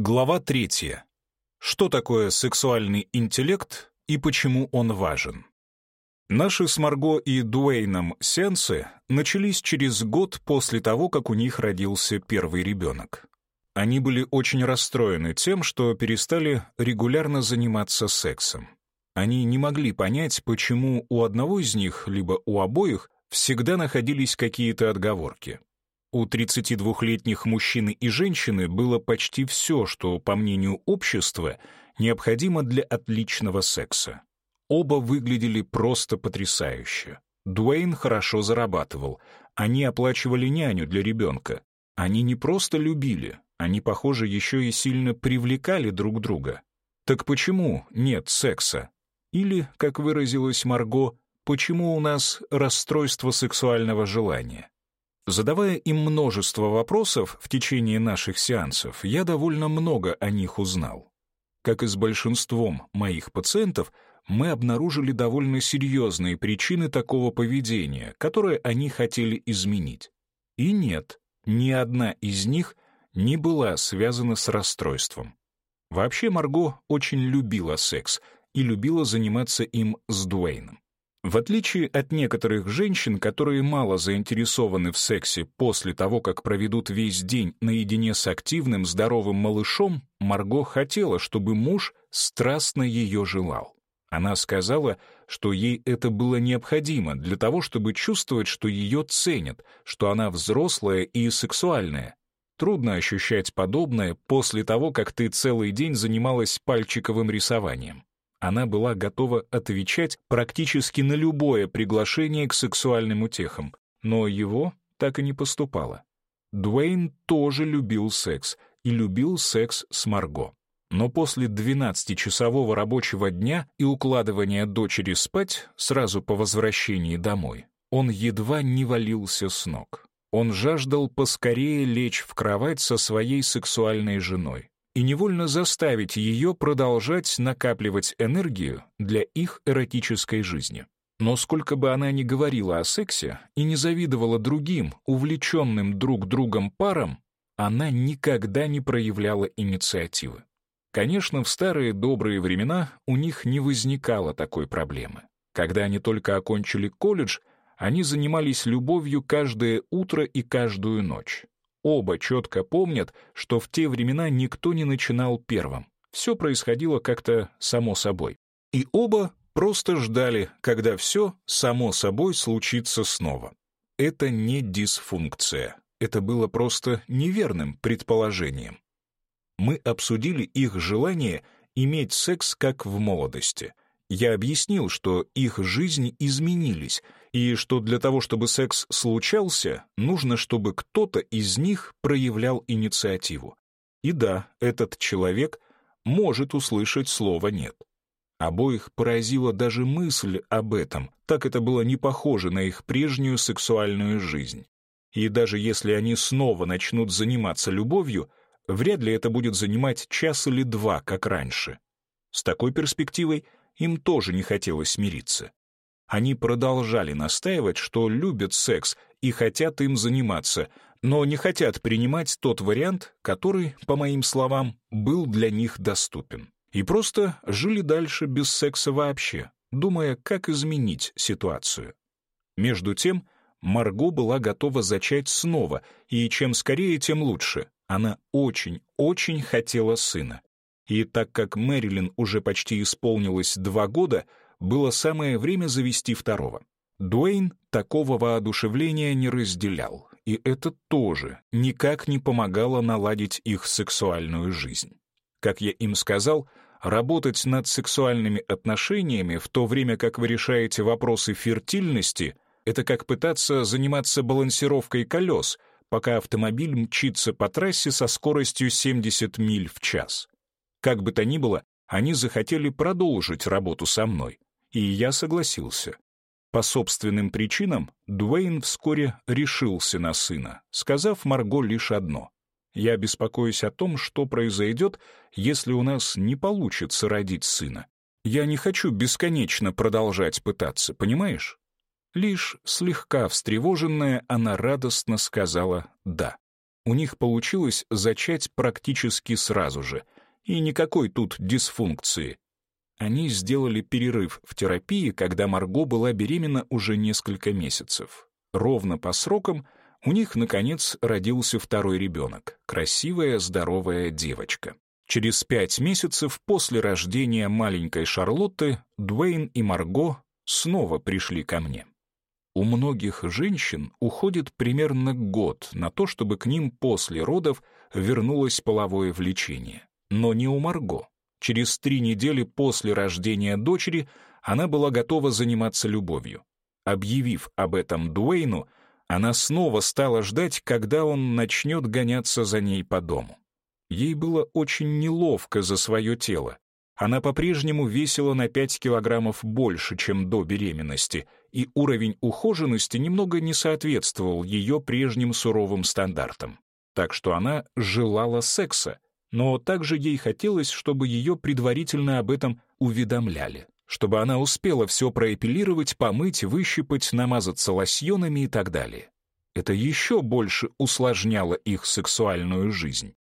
Глава третья. Что такое сексуальный интеллект и почему он важен? Наши с Марго и Дуэйном сеансы начались через год после того, как у них родился первый ребенок. Они были очень расстроены тем, что перестали регулярно заниматься сексом. Они не могли понять, почему у одного из них, либо у обоих, всегда находились какие-то отговорки. У 32-летних мужчины и женщины было почти все, что, по мнению общества, необходимо для отличного секса. Оба выглядели просто потрясающе. Дуэйн хорошо зарабатывал, они оплачивали няню для ребенка. Они не просто любили, они, похоже, еще и сильно привлекали друг друга. Так почему нет секса? Или, как выразилась Марго, почему у нас расстройство сексуального желания? Задавая им множество вопросов в течение наших сеансов, я довольно много о них узнал. Как и с большинством моих пациентов, мы обнаружили довольно серьезные причины такого поведения, которые они хотели изменить. И нет, ни одна из них не была связана с расстройством. Вообще Марго очень любила секс и любила заниматься им с Дуэйном. В отличие от некоторых женщин, которые мало заинтересованы в сексе после того, как проведут весь день наедине с активным, здоровым малышом, Марго хотела, чтобы муж страстно ее желал. Она сказала, что ей это было необходимо для того, чтобы чувствовать, что ее ценят, что она взрослая и сексуальная. Трудно ощущать подобное после того, как ты целый день занималась пальчиковым рисованием. Она была готова отвечать практически на любое приглашение к сексуальным утехам, но его так и не поступало. Дуэйн тоже любил секс и любил секс с Марго. Но после 12-часового рабочего дня и укладывания дочери спать сразу по возвращении домой он едва не валился с ног. Он жаждал поскорее лечь в кровать со своей сексуальной женой и невольно заставить ее продолжать накапливать энергию для их эротической жизни. Но сколько бы она ни говорила о сексе и не завидовала другим, увлеченным друг другом парам, она никогда не проявляла инициативы. Конечно, в старые добрые времена у них не возникало такой проблемы. Когда они только окончили колледж, они занимались любовью каждое утро и каждую ночь. Оба четко помнят, что в те времена никто не начинал первым. Все происходило как-то само собой. И оба просто ждали, когда все само собой случится снова. Это не дисфункция. Это было просто неверным предположением. Мы обсудили их желание иметь секс как в молодости. Я объяснил, что их жизни изменились — и что для того, чтобы секс случался, нужно, чтобы кто-то из них проявлял инициативу. И да, этот человек может услышать слово «нет». Обоих поразила даже мысль об этом, так это было не похоже на их прежнюю сексуальную жизнь. И даже если они снова начнут заниматься любовью, вряд ли это будет занимать час или два, как раньше. С такой перспективой им тоже не хотелось смириться. Они продолжали настаивать, что любят секс и хотят им заниматься, но не хотят принимать тот вариант, который, по моим словам, был для них доступен. И просто жили дальше без секса вообще, думая, как изменить ситуацию. Между тем, Марго была готова зачать снова, и чем скорее, тем лучше. Она очень-очень хотела сына. И так как Мэрилин уже почти исполнилось два года, было самое время завести второго. Дуэйн такого воодушевления не разделял, и это тоже никак не помогало наладить их сексуальную жизнь. Как я им сказал, работать над сексуальными отношениями в то время, как вы решаете вопросы фертильности, это как пытаться заниматься балансировкой колес, пока автомобиль мчится по трассе со скоростью 70 миль в час. Как бы то ни было, они захотели продолжить работу со мной — и я согласился. По собственным причинам Дуэйн вскоре решился на сына, сказав Марго лишь одно. «Я беспокоюсь о том, что произойдет, если у нас не получится родить сына. Я не хочу бесконечно продолжать пытаться, понимаешь?» Лишь слегка встревоженная, она радостно сказала «да». У них получилось зачать практически сразу же, и никакой тут дисфункции, они сделали перерыв в терапии, когда Марго была беременна уже несколько месяцев. Ровно по срокам у них, наконец, родился второй ребенок — красивая, здоровая девочка. Через пять месяцев после рождения маленькой Шарлотты Дуэйн и Марго снова пришли ко мне. У многих женщин уходит примерно год на то, чтобы к ним после родов вернулось половое влечение. Но не у Марго. Через три недели после рождения дочери она была готова заниматься любовью. Объявив об этом Дуэйну, она снова стала ждать, когда он начнет гоняться за ней по дому. Ей было очень неловко за свое тело. Она по-прежнему весила на 5 килограммов больше, чем до беременности, и уровень ухоженности немного не соответствовал ее прежним суровым стандартам. Так что она желала секса, но также ей хотелось, чтобы ее предварительно об этом уведомляли, чтобы она успела все проэпилировать, помыть, выщипать, намазаться лосьонами и так далее. Это еще больше усложняло их сексуальную жизнь.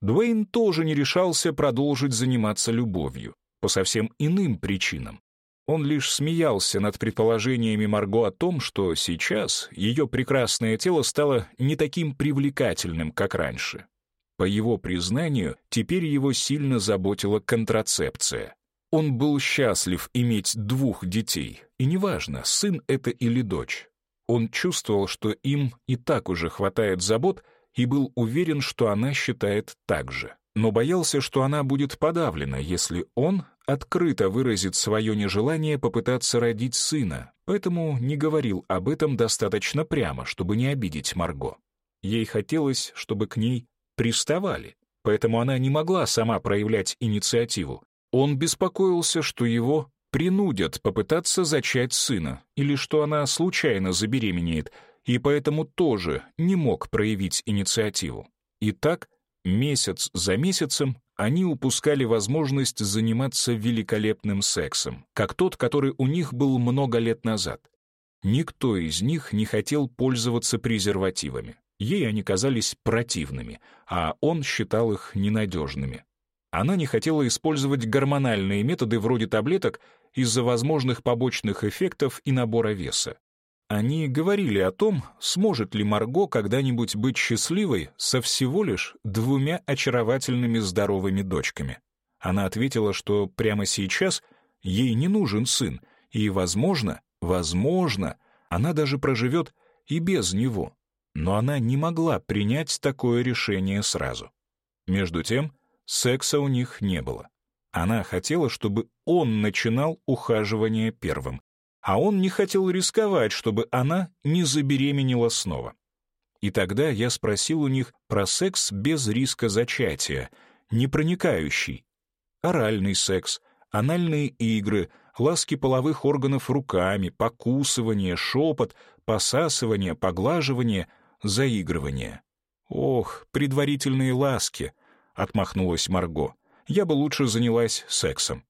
Дуэйн тоже не решался продолжить заниматься любовью, по совсем иным причинам. Он лишь смеялся над предположениями Марго о том, что сейчас ее прекрасное тело стало не таким привлекательным, как раньше, по его признанию, теперь его сильно заботила контрацепция. Он был счастлив иметь двух детей, и неважно, сын это или дочь. Он чувствовал, что им и так уже хватает забот, и был уверен, что она считает так же. Но боялся, что она будет подавлена, если он открыто выразит свое нежелание попытаться родить сына, поэтому не говорил об этом достаточно прямо, чтобы не обидеть Марго. Ей хотелось, чтобы к ней приставали, поэтому она не могла сама проявлять инициативу. Он беспокоился, что его принудят попытаться зачать сына, или что она случайно забеременеет, и поэтому тоже не мог проявить инициативу. И так, месяц за месяцем, они упускали возможность заниматься великолепным сексом, как тот, который у них был много лет назад. Никто из них не хотел пользоваться презервативами. Ей они казались противными, а он считал их ненадежными. Она не хотела использовать гормональные методы вроде таблеток из-за возможных побочных эффектов и набора веса. Они говорили о том, сможет ли Марго когда-нибудь быть счастливой со всего лишь двумя очаровательными здоровыми дочками. Она ответила, что прямо сейчас ей не нужен сын, и, возможно, возможно, она даже проживет и без него но она не могла принять такое решение сразу. Между тем, секса у них не было. Она хотела, чтобы он начинал ухаживание первым, а он не хотел рисковать, чтобы она не забеременела снова. И тогда я спросил у них про секс без риска зачатия, не проникающий, оральный секс, анальные игры, ласки половых органов руками, покусывание, шепот, посасывание, поглаживание, заигрывание. «Ох, предварительные ласки!» — отмахнулась Марго. «Я бы лучше занялась сексом».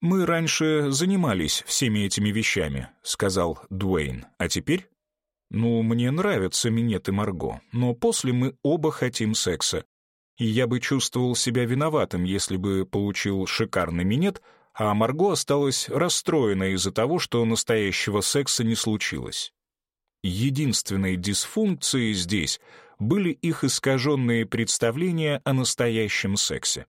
«Мы раньше занимались всеми этими вещами», — сказал Дуэйн. «А теперь?» «Ну, мне нравятся Минет и Марго, но после мы оба хотим секса. И я бы чувствовал себя виноватым, если бы получил шикарный Минет, а Марго осталась расстроена из-за того, что настоящего секса не случилось. Единственной дисфункцией здесь были их искаженные представления о настоящем сексе.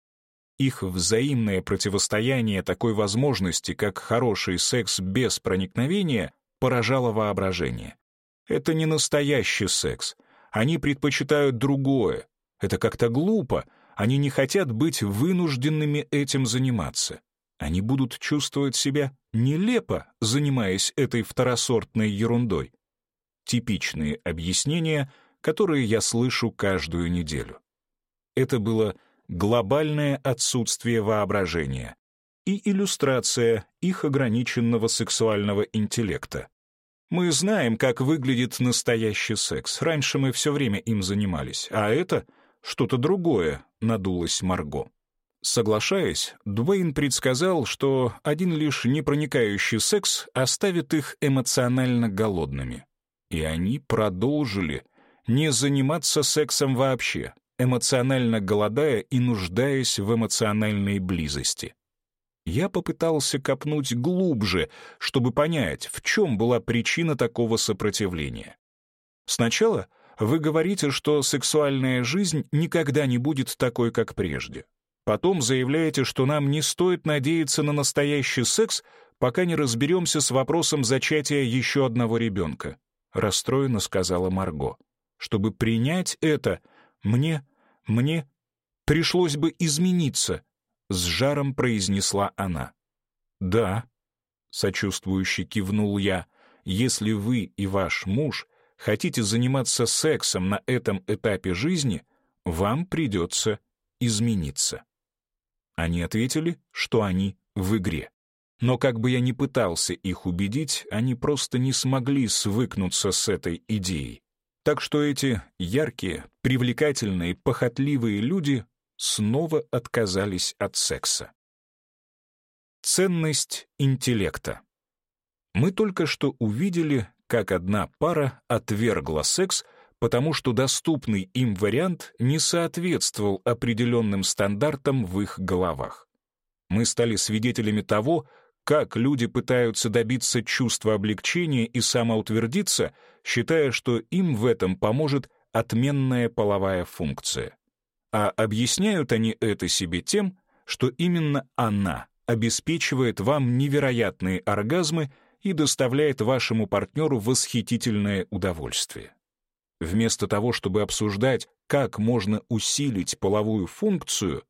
Их взаимное противостояние такой возможности, как хороший секс без проникновения, поражало воображение. Это не настоящий секс. Они предпочитают другое. Это как-то глупо. Они не хотят быть вынужденными этим заниматься. Они будут чувствовать себя нелепо, занимаясь этой второсортной ерундой типичные объяснения, которые я слышу каждую неделю. Это было глобальное отсутствие воображения и иллюстрация их ограниченного сексуального интеллекта. Мы знаем, как выглядит настоящий секс. Раньше мы все время им занимались, а это что-то другое, надулась Марго. Соглашаясь, Дуэйн предсказал, что один лишь непроникающий секс оставит их эмоционально голодными. И они продолжили не заниматься сексом вообще, эмоционально голодая и нуждаясь в эмоциональной близости. Я попытался копнуть глубже, чтобы понять, в чем была причина такого сопротивления. Сначала вы говорите, что сексуальная жизнь никогда не будет такой, как прежде. Потом заявляете, что нам не стоит надеяться на настоящий секс, пока не разберемся с вопросом зачатия еще одного ребенка. — расстроенно сказала Марго. «Чтобы принять это, мне, мне пришлось бы измениться», — с жаром произнесла она. «Да», — сочувствующе кивнул я, — «если вы и ваш муж хотите заниматься сексом на этом этапе жизни, вам придется измениться». Они ответили, что они в игре. Но как бы я ни пытался их убедить, они просто не смогли свыкнуться с этой идеей. Так что эти яркие, привлекательные, похотливые люди снова отказались от секса. Ценность интеллекта. Мы только что увидели, как одна пара отвергла секс, потому что доступный им вариант не соответствовал определенным стандартам в их головах. Мы стали свидетелями того, как люди пытаются добиться чувства облегчения и самоутвердиться, считая, что им в этом поможет отменная половая функция. А объясняют они это себе тем, что именно она обеспечивает вам невероятные оргазмы и доставляет вашему партнеру восхитительное удовольствие. Вместо того, чтобы обсуждать, как можно усилить половую функцию,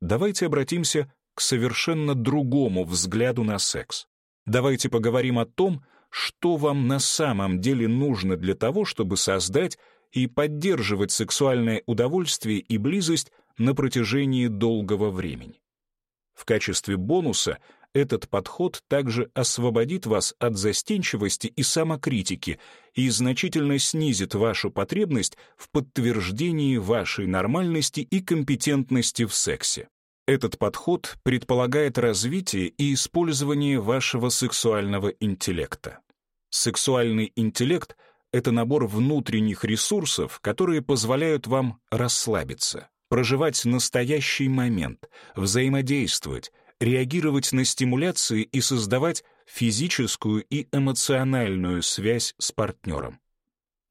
давайте обратимся к совершенно другому взгляду на секс. Давайте поговорим о том, что вам на самом деле нужно для того, чтобы создать и поддерживать сексуальное удовольствие и близость на протяжении долгого времени. В качестве бонуса этот подход также освободит вас от застенчивости и самокритики и значительно снизит вашу потребность в подтверждении вашей нормальности и компетентности в сексе. Этот подход предполагает развитие и использование вашего сексуального интеллекта. Сексуальный интеллект — это набор внутренних ресурсов, которые позволяют вам расслабиться, проживать настоящий момент, взаимодействовать, реагировать на стимуляции и создавать физическую и эмоциональную связь с партнером.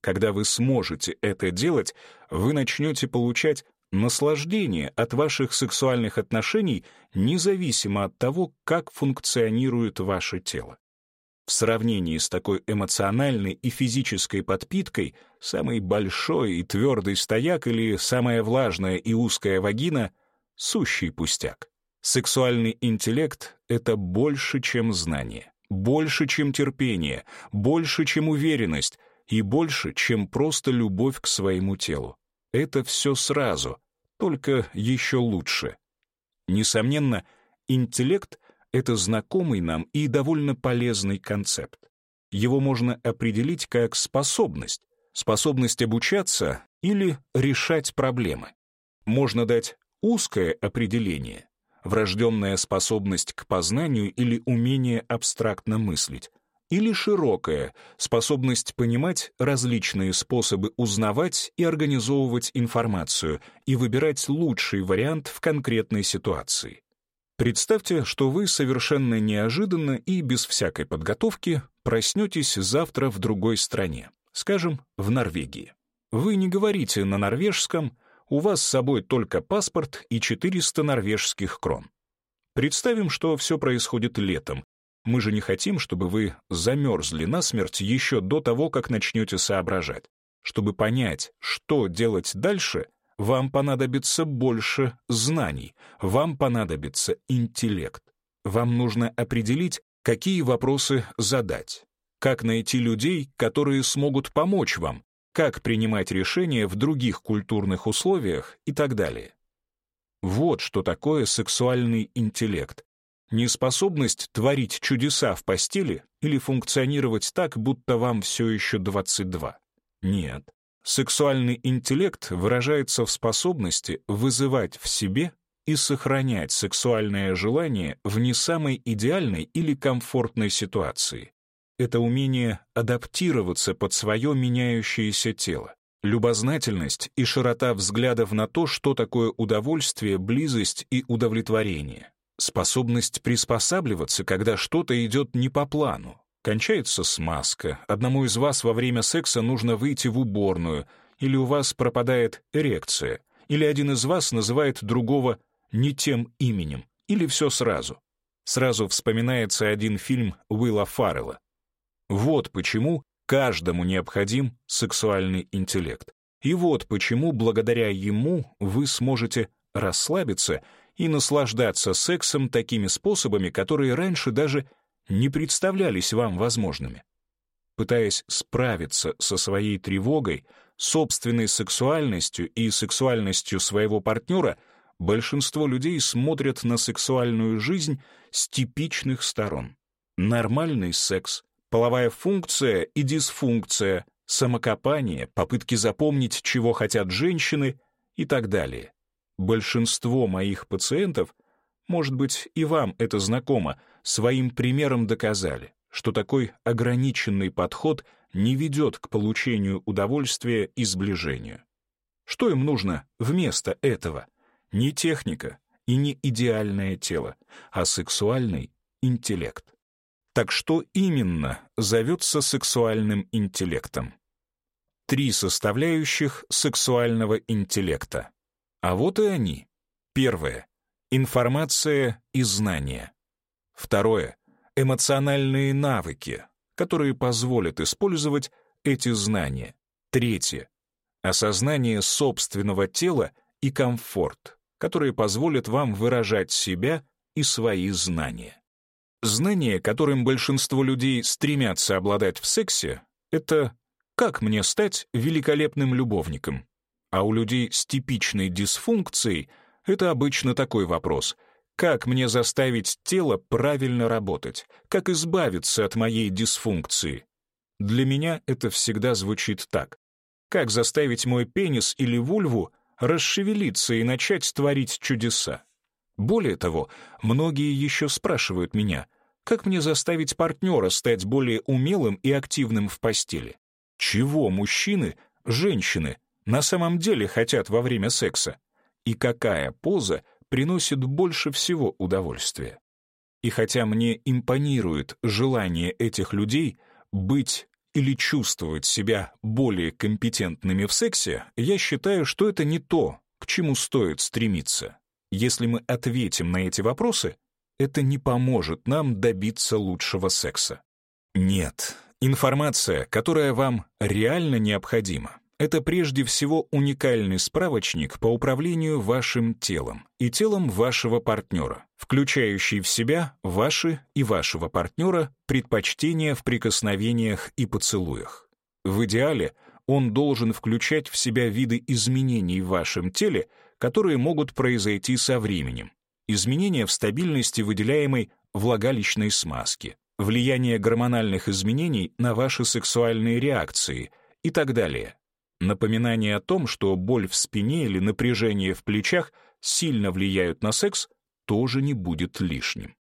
Когда вы сможете это делать, вы начнете получать наслаждение от ваших сексуальных отношений независимо от того, как функционирует ваше тело. В сравнении с такой эмоциональной и физической подпиткой самый большой и твердый стояк или самая влажная и узкая вагина — сущий пустяк. Сексуальный интеллект — это больше, чем знание, больше, чем терпение, больше, чем уверенность и больше, чем просто любовь к своему телу. Это все сразу, только еще лучше. Несомненно, интеллект — это знакомый нам и довольно полезный концепт. Его можно определить как способность, способность обучаться или решать проблемы. Можно дать узкое определение, врожденная способность к познанию или умение абстрактно мыслить, или широкая — способность понимать различные способы узнавать и организовывать информацию и выбирать лучший вариант в конкретной ситуации. Представьте, что вы совершенно неожиданно и без всякой подготовки проснетесь завтра в другой стране, скажем, в Норвегии. Вы не говорите на норвежском, у вас с собой только паспорт и 400 норвежских крон. Представим, что все происходит летом, мы же не хотим, чтобы вы замерзли насмерть еще до того, как начнете соображать. Чтобы понять, что делать дальше, вам понадобится больше знаний, вам понадобится интеллект. Вам нужно определить, какие вопросы задать, как найти людей, которые смогут помочь вам, как принимать решения в других культурных условиях и так далее. Вот что такое сексуальный интеллект, Неспособность творить чудеса в постели или функционировать так, будто вам все еще 22. Нет. Сексуальный интеллект выражается в способности вызывать в себе и сохранять сексуальное желание в не самой идеальной или комфортной ситуации. Это умение адаптироваться под свое меняющееся тело. Любознательность и широта взглядов на то, что такое удовольствие, близость и удовлетворение. Способность приспосабливаться, когда что-то идет не по плану. Кончается смазка, одному из вас во время секса нужно выйти в уборную, или у вас пропадает эрекция, или один из вас называет другого не тем именем, или все сразу. Сразу вспоминается один фильм Уилла Фаррелла. Вот почему каждому необходим сексуальный интеллект. И вот почему благодаря ему вы сможете расслабиться — и наслаждаться сексом такими способами, которые раньше даже не представлялись вам возможными. Пытаясь справиться со своей тревогой, собственной сексуальностью и сексуальностью своего партнера, большинство людей смотрят на сексуальную жизнь с типичных сторон. Нормальный секс, половая функция и дисфункция, самокопание, попытки запомнить, чего хотят женщины и так далее. Большинство моих пациентов, может быть, и вам это знакомо, своим примером доказали, что такой ограниченный подход не ведет к получению удовольствия и сближению. Что им нужно вместо этого? Не техника и не идеальное тело, а сексуальный интеллект. Так что именно зовется сексуальным интеллектом? Три составляющих сексуального интеллекта. А вот и они. Первое. Информация и знания. Второе. Эмоциональные навыки, которые позволят использовать эти знания. Третье. Осознание собственного тела и комфорт, которые позволят вам выражать себя и свои знания. Знание, которым большинство людей стремятся обладать в сексе, это «как мне стать великолепным любовником?» А у людей с типичной дисфункцией это обычно такой вопрос — как мне заставить тело правильно работать? Как избавиться от моей дисфункции? Для меня это всегда звучит так. Как заставить мой пенис или вульву расшевелиться и начать творить чудеса? Более того, многие еще спрашивают меня, как мне заставить партнера стать более умелым и активным в постели? Чего мужчины, женщины на самом деле хотят во время секса и какая поза приносит больше всего удовольствия. И хотя мне импонирует желание этих людей быть или чувствовать себя более компетентными в сексе, я считаю, что это не то, к чему стоит стремиться. Если мы ответим на эти вопросы, это не поможет нам добиться лучшего секса. Нет, информация, которая вам реально необходима, это прежде всего уникальный справочник по управлению вашим телом и телом вашего партнера, включающий в себя ваши и вашего партнера предпочтения в прикосновениях и поцелуях. В идеале он должен включать в себя виды изменений в вашем теле, которые могут произойти со временем. Изменения в стабильности выделяемой влагалищной смазки, влияние гормональных изменений на ваши сексуальные реакции и так далее Напоминание о том, что боль в спине или напряжение в плечах сильно влияют на секс, тоже не будет лишним.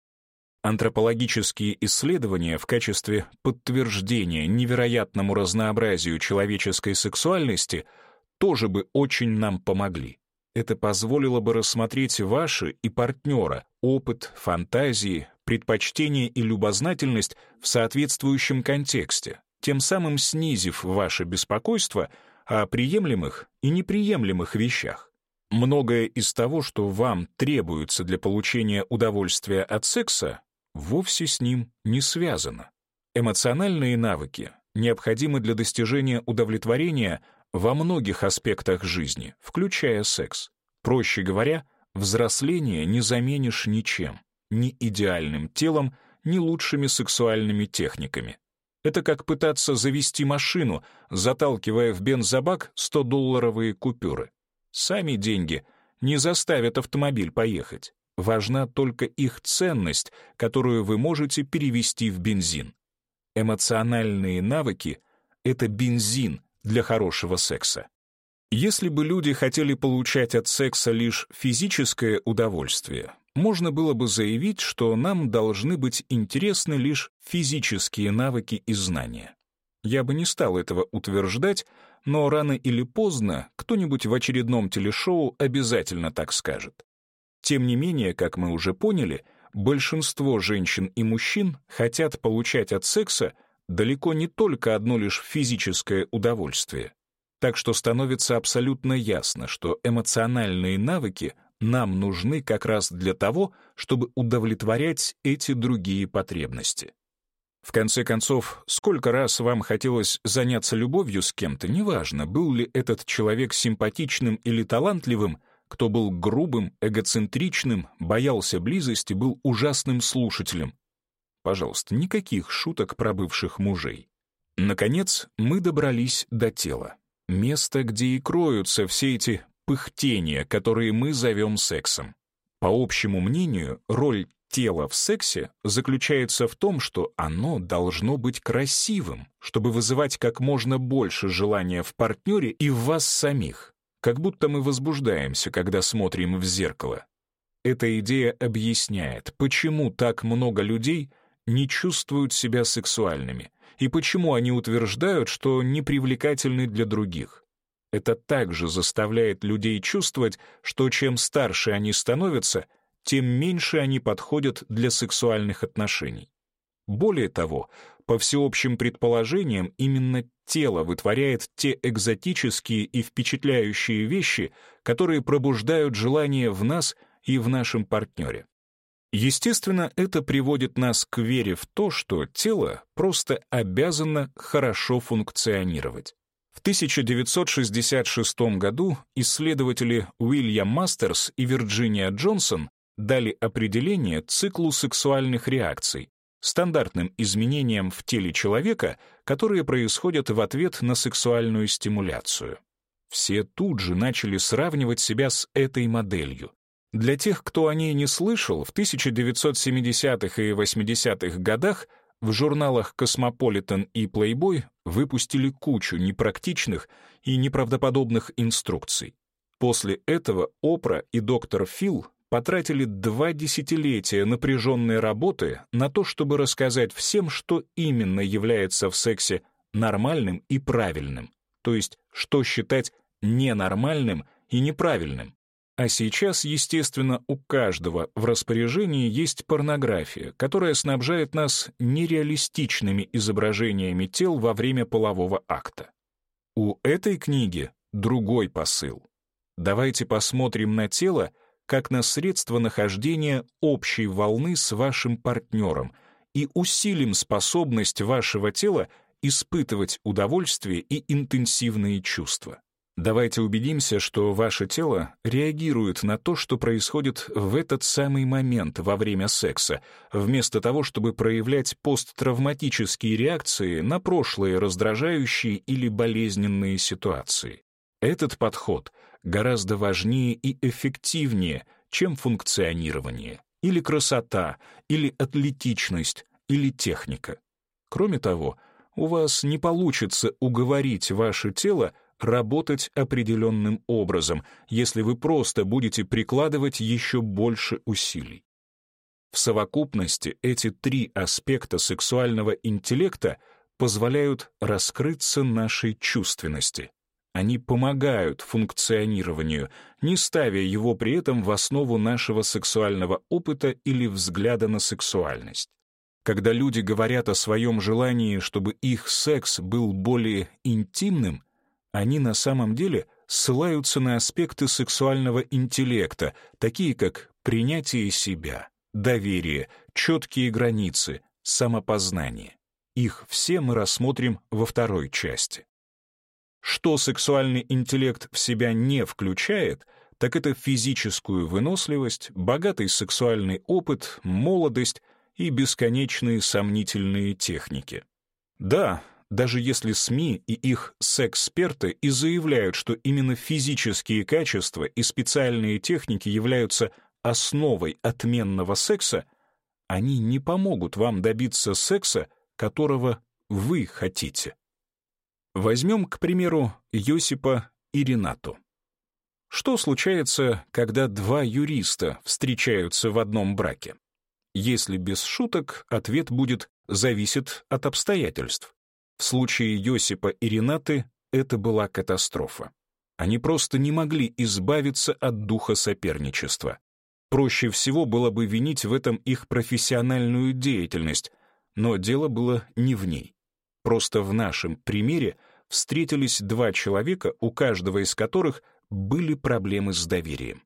Антропологические исследования в качестве подтверждения невероятному разнообразию человеческой сексуальности тоже бы очень нам помогли. Это позволило бы рассмотреть ваши и партнера опыт, фантазии, предпочтения и любознательность в соответствующем контексте, тем самым снизив ваше беспокойство о приемлемых и неприемлемых вещах. Многое из того, что вам требуется для получения удовольствия от секса, вовсе с ним не связано. Эмоциональные навыки необходимы для достижения удовлетворения во многих аспектах жизни, включая секс. Проще говоря, взросление не заменишь ничем, ни идеальным телом, ни лучшими сексуальными техниками. Это как пытаться завести машину, заталкивая в бензобак 100-долларовые купюры. Сами деньги не заставят автомобиль поехать. Важна только их ценность, которую вы можете перевести в бензин. Эмоциональные навыки — это бензин для хорошего секса. Если бы люди хотели получать от секса лишь физическое удовольствие, можно было бы заявить, что нам должны быть интересны лишь физические навыки и знания. Я бы не стал этого утверждать, но рано или поздно кто-нибудь в очередном телешоу обязательно так скажет. Тем не менее, как мы уже поняли, большинство женщин и мужчин хотят получать от секса далеко не только одно лишь физическое удовольствие. Так что становится абсолютно ясно, что эмоциональные навыки — нам нужны как раз для того, чтобы удовлетворять эти другие потребности. В конце концов, сколько раз вам хотелось заняться любовью с кем-то, неважно, был ли этот человек симпатичным или талантливым, кто был грубым, эгоцентричным, боялся близости, был ужасным слушателем. Пожалуйста, никаких шуток про бывших мужей. Наконец, мы добрались до тела. Место, где и кроются все эти пыхтения, которые мы зовем сексом. По общему мнению, роль тела в сексе заключается в том, что оно должно быть красивым, чтобы вызывать как можно больше желания в партнере и в вас самих. Как будто мы возбуждаемся, когда смотрим в зеркало. Эта идея объясняет, почему так много людей не чувствуют себя сексуальными и почему они утверждают, что непривлекательны для других. Это также заставляет людей чувствовать, что чем старше они становятся, тем меньше они подходят для сексуальных отношений. Более того, по всеобщим предположениям, именно тело вытворяет те экзотические и впечатляющие вещи, которые пробуждают желание в нас и в нашем партнере. Естественно, это приводит нас к вере в то, что тело просто обязано хорошо функционировать. В 1966 году исследователи Уильям Мастерс и Вирджиния Джонсон дали определение циклу сексуальных реакций, стандартным изменениям в теле человека, которые происходят в ответ на сексуальную стимуляцию. Все тут же начали сравнивать себя с этой моделью. Для тех, кто о ней не слышал, в 1970-х и 80-х годах в журналах «Космополитен» и «Плейбой» выпустили кучу непрактичных и неправдоподобных инструкций. После этого Опра и доктор Фил потратили два десятилетия напряженной работы на то, чтобы рассказать всем, что именно является в сексе нормальным и правильным, то есть что считать ненормальным и неправильным. А сейчас, естественно, у каждого в распоряжении есть порнография, которая снабжает нас нереалистичными изображениями тел во время полового акта. У этой книги другой посыл. Давайте посмотрим на тело как на средство нахождения общей волны с вашим партнером и усилим способность вашего тела испытывать удовольствие и интенсивные чувства. Давайте убедимся, что ваше тело реагирует на то, что происходит в этот самый момент во время секса, вместо того, чтобы проявлять посттравматические реакции на прошлые раздражающие или болезненные ситуации. Этот подход гораздо важнее и эффективнее, чем функционирование, или красота, или атлетичность, или техника. Кроме того, у вас не получится уговорить ваше тело работать определенным образом, если вы просто будете прикладывать еще больше усилий. В совокупности эти три аспекта сексуального интеллекта позволяют раскрыться нашей чувственности. Они помогают функционированию, не ставя его при этом в основу нашего сексуального опыта или взгляда на сексуальность. Когда люди говорят о своем желании, чтобы их секс был более интимным, они на самом деле ссылаются на аспекты сексуального интеллекта, такие как принятие себя, доверие, четкие границы, самопознание. Их все мы рассмотрим во второй части. Что сексуальный интеллект в себя не включает, так это физическую выносливость, богатый сексуальный опыт, молодость и бесконечные сомнительные техники. Да, даже если СМИ и их сексперты и заявляют, что именно физические качества и специальные техники являются основой отменного секса, они не помогут вам добиться секса, которого вы хотите. Возьмем, к примеру, Йосипа и Ренату. Что случается, когда два юриста встречаются в одном браке? Если без шуток, ответ будет «зависит от обстоятельств». В случае Йосипа и Ренаты это была катастрофа. Они просто не могли избавиться от духа соперничества. Проще всего было бы винить в этом их профессиональную деятельность, но дело было не в ней. Просто в нашем примере встретились два человека, у каждого из которых были проблемы с доверием.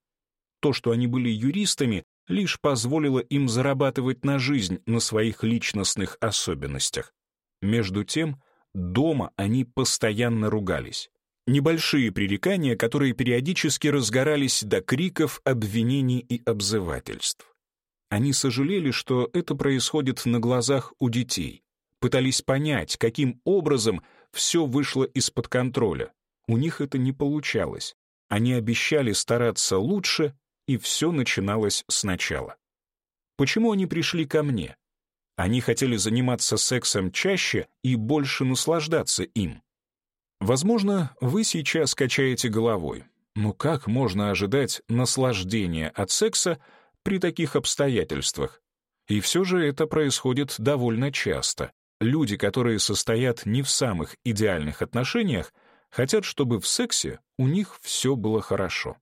То, что они были юристами, лишь позволило им зарабатывать на жизнь на своих личностных особенностях. Между тем, дома они постоянно ругались. Небольшие пререкания, которые периодически разгорались до криков, обвинений и обзывательств. Они сожалели, что это происходит на глазах у детей. Пытались понять, каким образом все вышло из-под контроля. У них это не получалось. Они обещали стараться лучше, и все начиналось сначала. Почему они пришли ко мне? Они хотели заниматься сексом чаще и больше наслаждаться им. Возможно, вы сейчас качаете головой. Но как можно ожидать наслаждения от секса при таких обстоятельствах? И все же это происходит довольно часто. Люди, которые состоят не в самых идеальных отношениях, хотят, чтобы в сексе у них все было хорошо.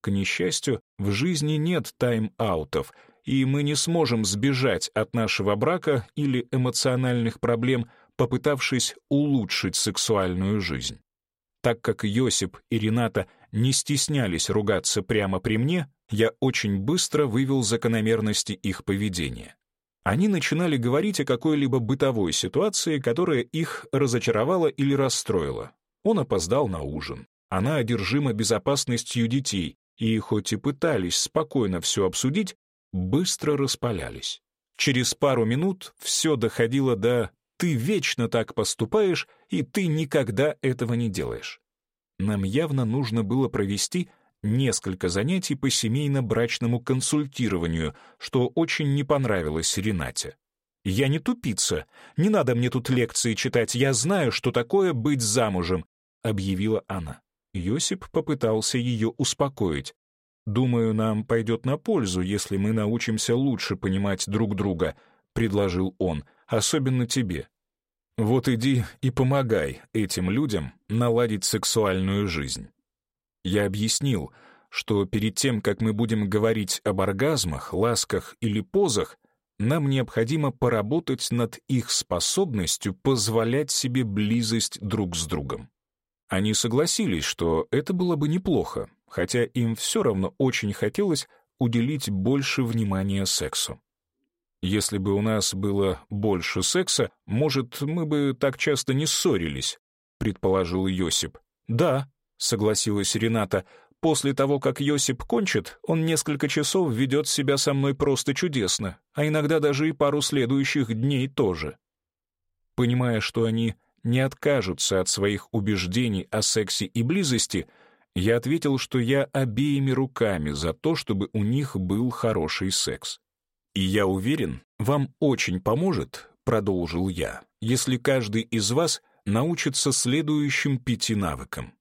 К несчастью, в жизни нет тайм-аутов, и мы не сможем сбежать от нашего брака или эмоциональных проблем, попытавшись улучшить сексуальную жизнь. Так как Йосип и Рената не стеснялись ругаться прямо при мне, я очень быстро вывел закономерности их поведения. Они начинали говорить о какой-либо бытовой ситуации, которая их разочаровала или расстроила. Он опоздал на ужин. Она одержима безопасностью детей, и хоть и пытались спокойно все обсудить, быстро распалялись. Через пару минут все доходило до «ты вечно так поступаешь, и ты никогда этого не делаешь». Нам явно нужно было провести несколько занятий по семейно-брачному консультированию, что очень не понравилось Ренате. «Я не тупица, не надо мне тут лекции читать, я знаю, что такое быть замужем», — объявила она. Йосип попытался ее успокоить. Думаю, нам пойдет на пользу, если мы научимся лучше понимать друг друга», — предложил он, — «особенно тебе». «Вот иди и помогай этим людям наладить сексуальную жизнь». Я объяснил, что перед тем, как мы будем говорить об оргазмах, ласках или позах, нам необходимо поработать над их способностью позволять себе близость друг с другом. Они согласились, что это было бы неплохо, хотя им все равно очень хотелось уделить больше внимания сексу. Если бы у нас было больше секса, может, мы бы так часто не ссорились, предположил Йосип. Да, согласилась Рената. После того, как Йосип кончит, он несколько часов ведет себя со мной просто чудесно, а иногда даже и пару следующих дней тоже. Понимая, что они не откажутся от своих убеждений о сексе и близости, я ответил, что я обеими руками за то, чтобы у них был хороший секс. «И я уверен, вам очень поможет», — продолжил я, «если каждый из вас научится следующим пяти навыкам.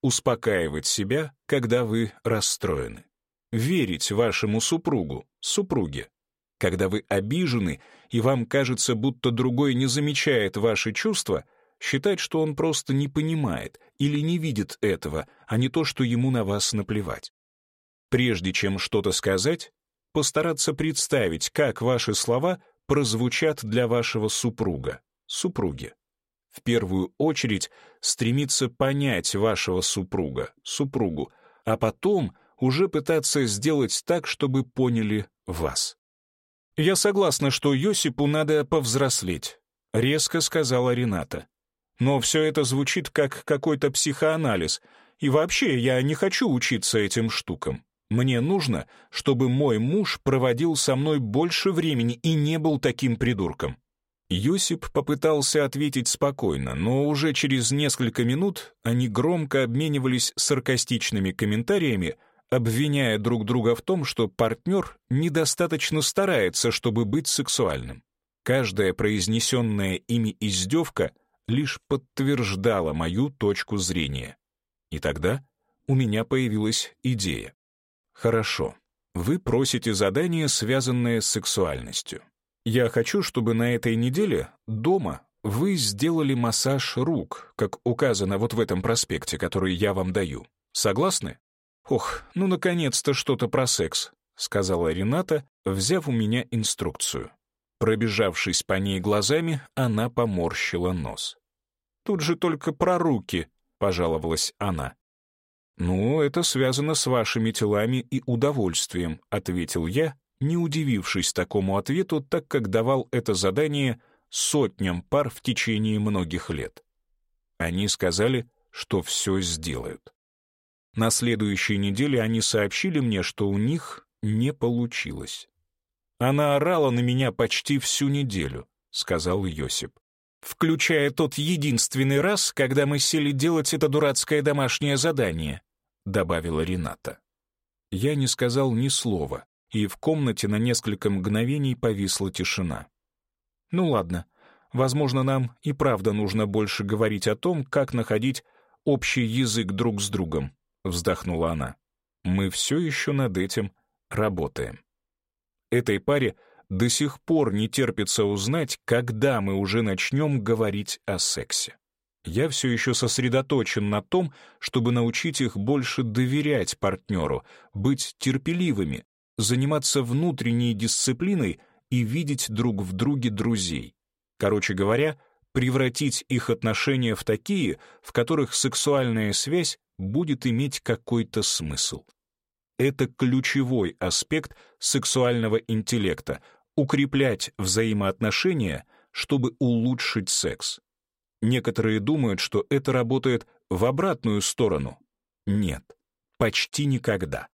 Успокаивать себя, когда вы расстроены. Верить вашему супругу, супруге. Когда вы обижены и вам кажется, будто другой не замечает ваши чувства — считать, что он просто не понимает или не видит этого, а не то, что ему на вас наплевать. Прежде чем что-то сказать, постараться представить, как ваши слова прозвучат для вашего супруга, супруги. В первую очередь стремиться понять вашего супруга, супругу, а потом уже пытаться сделать так, чтобы поняли вас. «Я согласна, что Йосипу надо повзрослеть», — резко сказала Рената. Но все это звучит как какой-то психоанализ. И вообще, я не хочу учиться этим штукам. Мне нужно, чтобы мой муж проводил со мной больше времени и не был таким придурком». Юсип попытался ответить спокойно, но уже через несколько минут они громко обменивались саркастичными комментариями, обвиняя друг друга в том, что партнер недостаточно старается, чтобы быть сексуальным. Каждая произнесенная ими издевка — лишь подтверждала мою точку зрения. И тогда у меня появилась идея. Хорошо, вы просите задание, связанное с сексуальностью. Я хочу, чтобы на этой неделе дома вы сделали массаж рук, как указано вот в этом проспекте, который я вам даю. Согласны? Ох, ну наконец-то что-то про секс, сказала Рената, взяв у меня инструкцию. Пробежавшись по ней глазами, она поморщила нос. Тут же только про руки», — пожаловалась она. «Ну, это связано с вашими телами и удовольствием», — ответил я, не удивившись такому ответу, так как давал это задание сотням пар в течение многих лет. Они сказали, что все сделают. На следующей неделе они сообщили мне, что у них не получилось. «Она орала на меня почти всю неделю», — сказал Йосип включая тот единственный раз, когда мы сели делать это дурацкое домашнее задание», — добавила Рената. Я не сказал ни слова, и в комнате на несколько мгновений повисла тишина. «Ну ладно, возможно, нам и правда нужно больше говорить о том, как находить общий язык друг с другом», — вздохнула она. «Мы все еще над этим работаем». Этой паре — до сих пор не терпится узнать, когда мы уже начнем говорить о сексе. Я все еще сосредоточен на том, чтобы научить их больше доверять партнеру, быть терпеливыми, заниматься внутренней дисциплиной и видеть друг в друге друзей. Короче говоря, превратить их отношения в такие, в которых сексуальная связь будет иметь какой-то смысл. Это ключевой аспект сексуального интеллекта, укреплять взаимоотношения, чтобы улучшить секс. Некоторые думают, что это работает в обратную сторону. Нет, почти никогда.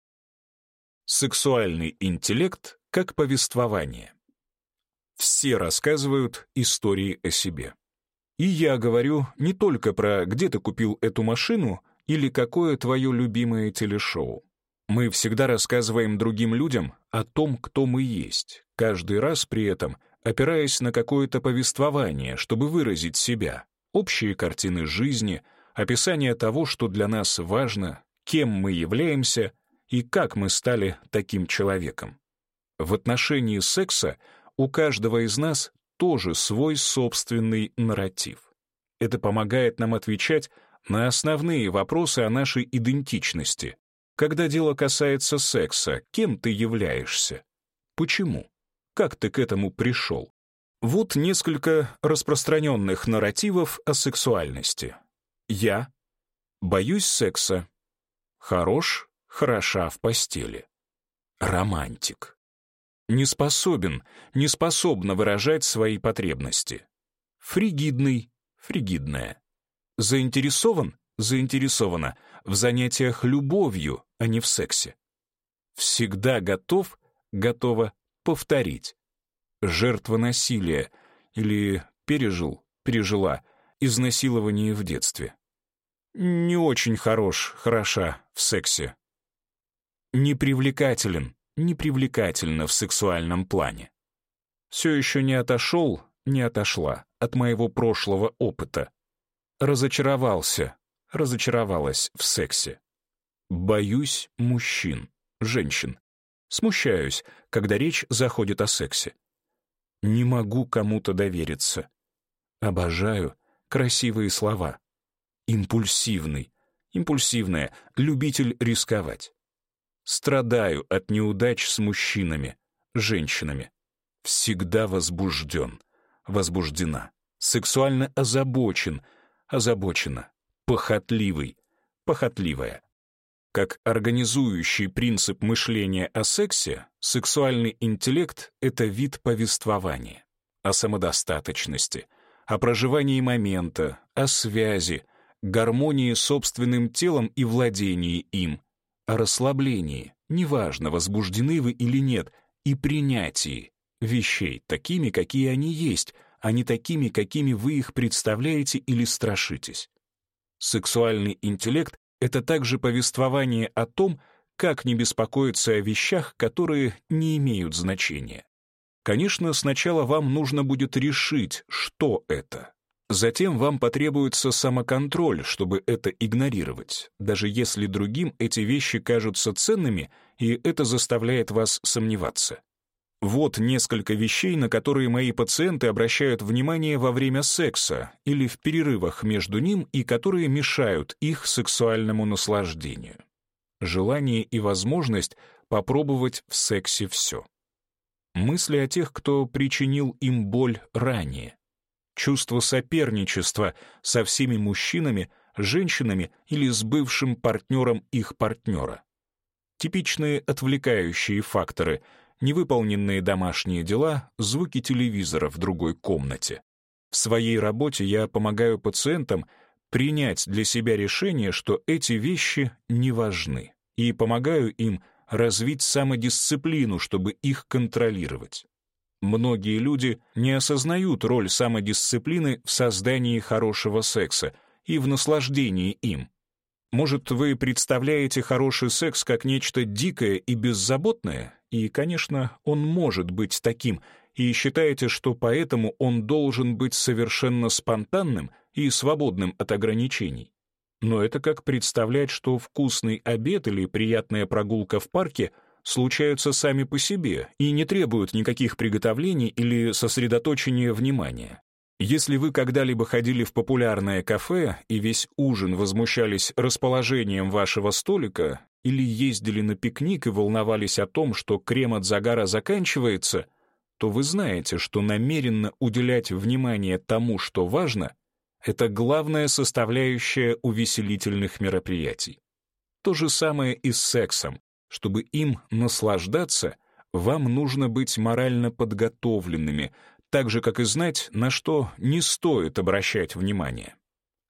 Сексуальный интеллект как повествование. Все рассказывают истории о себе. И я говорю не только про «где ты купил эту машину» или «какое твое любимое телешоу». Мы всегда рассказываем другим людям о том, кто мы есть, каждый раз при этом опираясь на какое-то повествование, чтобы выразить себя, общие картины жизни, описание того, что для нас важно, кем мы являемся и как мы стали таким человеком. В отношении секса у каждого из нас тоже свой собственный нарратив. Это помогает нам отвечать на основные вопросы о нашей идентичности, когда дело касается секса, кем ты являешься? Почему? Как ты к этому пришел? Вот несколько распространенных нарративов о сексуальности. Я боюсь секса. Хорош, хороша в постели. Романтик. Не способен, не способна выражать свои потребности. Фригидный, фригидная. Заинтересован, заинтересована в занятиях любовью, а не в сексе. Всегда готов, готова повторить. Жертва насилия или пережил, пережила изнасилование в детстве. Не очень хорош, хороша в сексе. Непривлекателен, непривлекательно в сексуальном плане. Все еще не отошел, не отошла от моего прошлого опыта. Разочаровался, разочаровалась в сексе. Боюсь мужчин, женщин. Смущаюсь, когда речь заходит о сексе. Не могу кому-то довериться. Обожаю красивые слова. Импульсивный, импульсивная, любитель рисковать. Страдаю от неудач с мужчинами, женщинами. Всегда возбужден, возбуждена, сексуально озабочен, озабочена, похотливый, похотливая. Как организующий принцип мышления о сексе, сексуальный интеллект — это вид повествования, о самодостаточности, о проживании момента, о связи, гармонии с собственным телом и владении им, о расслаблении, неважно, возбуждены вы или нет, и принятии вещей такими, какие они есть, а не такими, какими вы их представляете или страшитесь. Сексуальный интеллект это также повествование о том, как не беспокоиться о вещах, которые не имеют значения. Конечно, сначала вам нужно будет решить, что это. Затем вам потребуется самоконтроль, чтобы это игнорировать, даже если другим эти вещи кажутся ценными, и это заставляет вас сомневаться. Вот несколько вещей, на которые мои пациенты обращают внимание во время секса или в перерывах между ним и которые мешают их сексуальному наслаждению. Желание и возможность попробовать в сексе все. Мысли о тех, кто причинил им боль ранее. Чувство соперничества со всеми мужчинами, женщинами или с бывшим партнером их партнера. Типичные отвлекающие факторы — невыполненные домашние дела, звуки телевизора в другой комнате. В своей работе я помогаю пациентам принять для себя решение, что эти вещи не важны, и помогаю им развить самодисциплину, чтобы их контролировать. Многие люди не осознают роль самодисциплины в создании хорошего секса и в наслаждении им. Может, вы представляете хороший секс как нечто дикое и беззаботное, и, конечно, он может быть таким, и считаете, что поэтому он должен быть совершенно спонтанным и свободным от ограничений. Но это как представлять, что вкусный обед или приятная прогулка в парке случаются сами по себе и не требуют никаких приготовлений или сосредоточения внимания. Если вы когда-либо ходили в популярное кафе и весь ужин возмущались расположением вашего столика, или ездили на пикник и волновались о том, что крем от загара заканчивается, то вы знаете, что намеренно уделять внимание тому, что важно, это главная составляющая увеселительных мероприятий. То же самое и с сексом. Чтобы им наслаждаться, вам нужно быть морально подготовленными, так же, как и знать, на что не стоит обращать внимание.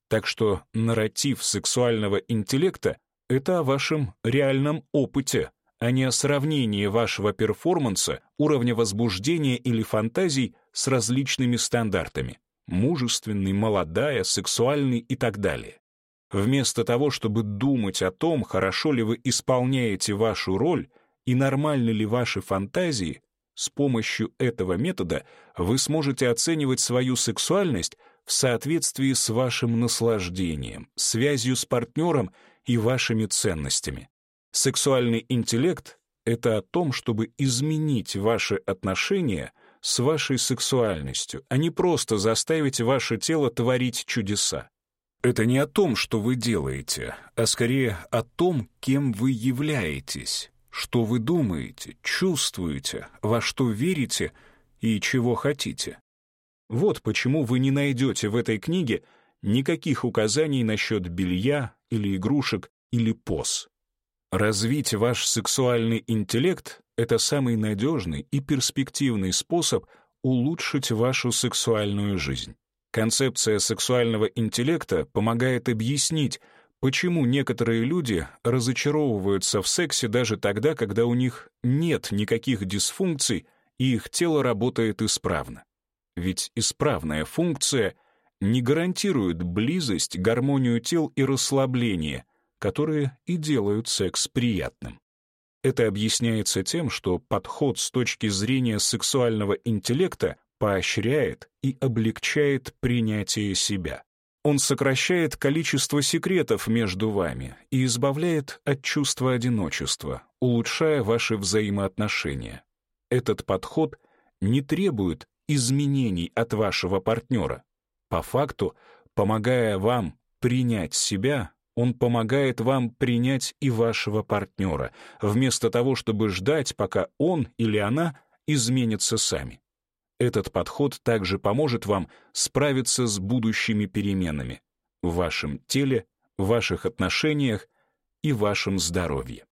Так что нарратив сексуального интеллекта это о вашем реальном опыте, а не о сравнении вашего перформанса, уровня возбуждения или фантазий с различными стандартами — мужественный, молодая, сексуальный и так далее. Вместо того, чтобы думать о том, хорошо ли вы исполняете вашу роль и нормальны ли ваши фантазии, с помощью этого метода вы сможете оценивать свою сексуальность в соответствии с вашим наслаждением, связью с партнером и вашими ценностями. Сексуальный интеллект — это о том, чтобы изменить ваши отношения с вашей сексуальностью, а не просто заставить ваше тело творить чудеса. Это не о том, что вы делаете, а скорее о том, кем вы являетесь, что вы думаете, чувствуете, во что верите и чего хотите. Вот почему вы не найдете в этой книге никаких указаний насчет белья, или игрушек, или поз. Развить ваш сексуальный интеллект — это самый надежный и перспективный способ улучшить вашу сексуальную жизнь. Концепция сексуального интеллекта помогает объяснить, почему некоторые люди разочаровываются в сексе даже тогда, когда у них нет никаких дисфункций и их тело работает исправно. Ведь исправная функция не гарантируют близость, гармонию тел и расслабление, которые и делают секс приятным. Это объясняется тем, что подход с точки зрения сексуального интеллекта поощряет и облегчает принятие себя. Он сокращает количество секретов между вами и избавляет от чувства одиночества, улучшая ваши взаимоотношения. Этот подход не требует изменений от вашего партнера, по факту, помогая вам принять себя, он помогает вам принять и вашего партнера, вместо того, чтобы ждать, пока он или она изменятся сами. Этот подход также поможет вам справиться с будущими переменами в вашем теле, ваших отношениях и вашем здоровье.